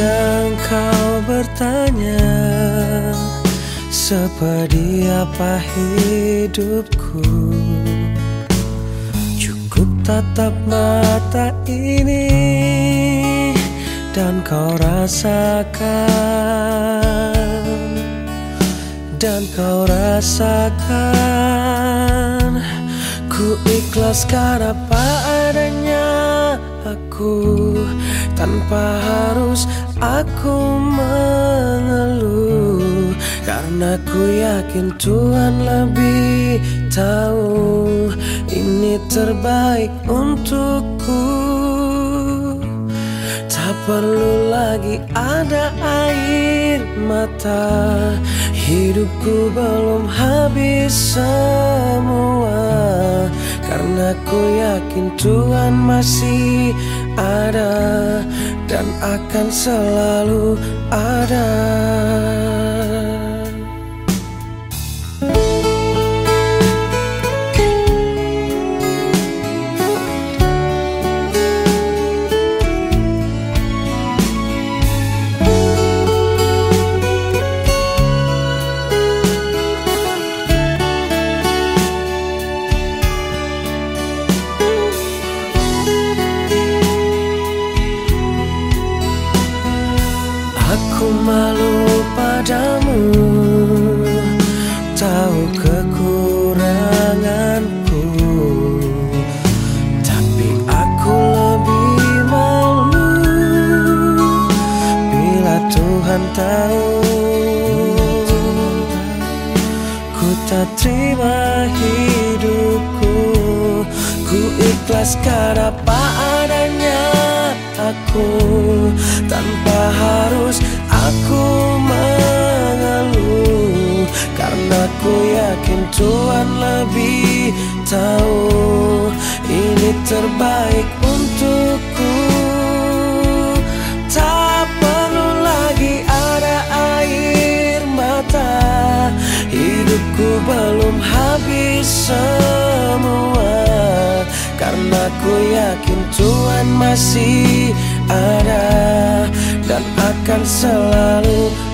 Kadang kau bertanya Seperti apa hidupku? Cukup tatap mata ini Dan kau rasakan Dan kau rasakan Ku ikhlaskan apa adanya aku tanpa harus aku mengeluh Karena ku yakin Tuhan lebih tahu Ini terbaik untukku. Tak perlu lagi ada air mata Hidupku belum habis semua. Karena ku yakin Tuhan masih ada Dan akan selalu ada Aku malu padamu. Tahu kekuranganku. Tapi aku lebih malu Bila Tuhan tahu. Ku tak terima hidupku. Ku ikhlaskan apa adanya aku. Tanpa harus Tuhan lebih tahu. Ini terbaik untukku. Tak perlu lagi ada air mata. Hidupku belum habis semua. Karena ku yakin Tuhan masih ada Dan akan selalu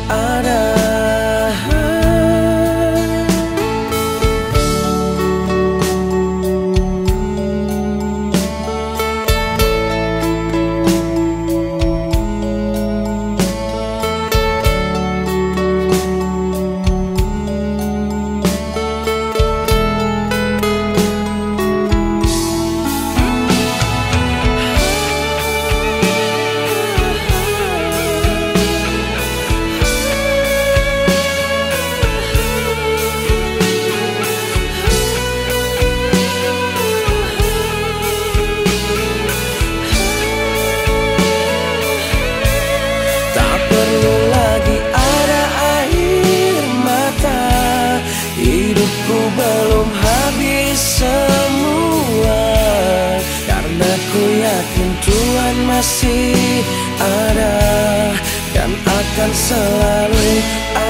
yakin Tuhan masih ada dan akan selalu ada